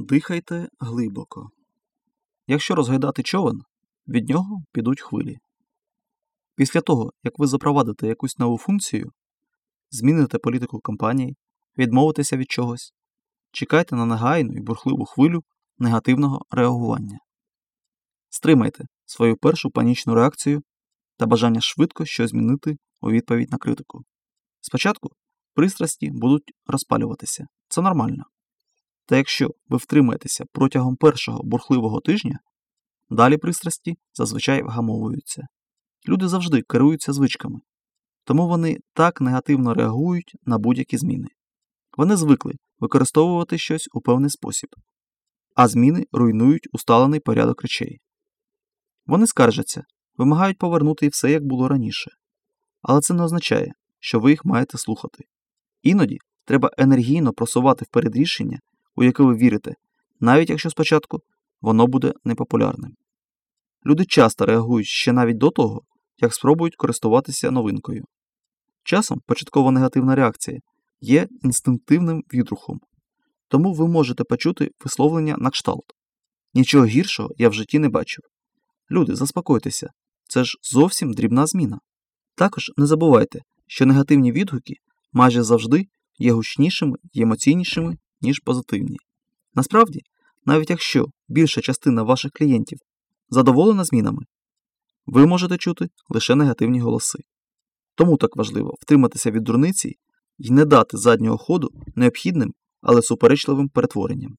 Дихайте глибоко. Якщо розгойдати човен, від нього підуть хвилі. Після того, як ви запровадите якусь нову функцію, зміните політику компанії, відмовитеся від чогось, чекайте на негайну і бурхливу хвилю негативного реагування. Стримайте свою першу панічну реакцію та бажання швидко щось змінити у відповідь на критику. Спочатку пристрасті будуть розпалюватися. Це нормально. Та якщо ви втримаєтеся протягом першого бурхливого тижня, далі пристрасті зазвичай вгамовуються. Люди завжди керуються звичками, тому вони так негативно реагують на будь-які зміни. Вони звикли використовувати щось у певний спосіб, а зміни руйнують усталений порядок речей. Вони скаржаться, вимагають повернути все, як було раніше. Але це не означає, що ви їх маєте слухати. Іноді треба енергійно просувати вперед рішення, у яке ви вірите, навіть якщо спочатку воно буде непопулярним. Люди часто реагують ще навіть до того, як спробують користуватися новинкою. Часом початкова негативна реакція є інстинктивним відрухом, тому ви можете почути висловлення на кшталт. Нічого гіршого я в житті не бачив. Люди, заспокойтеся, це ж зовсім дрібна зміна. Також не забувайте, що негативні відгуки майже завжди є гучнішими і емоційнішими, ніж позитивні. Насправді, навіть якщо більша частина ваших клієнтів задоволена змінами, ви можете чути лише негативні голоси. Тому так важливо втриматися від дурниці і не дати заднього ходу необхідним, але суперечливим перетворенням.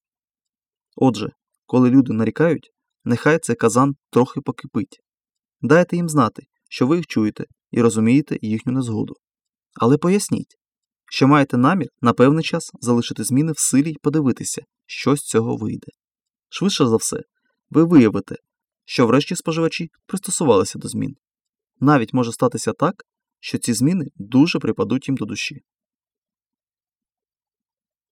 Отже, коли люди нарікають, нехай цей казан трохи покипить. Дайте їм знати, що ви їх чуєте і розумієте їхню незгоду. Але поясніть, що маєте намір на певний час залишити зміни в силі й подивитися, що з цього вийде. Швидше за все, ви виявите, що врешті споживачі пристосувалися до змін. Навіть може статися так, що ці зміни дуже припадуть їм до душі.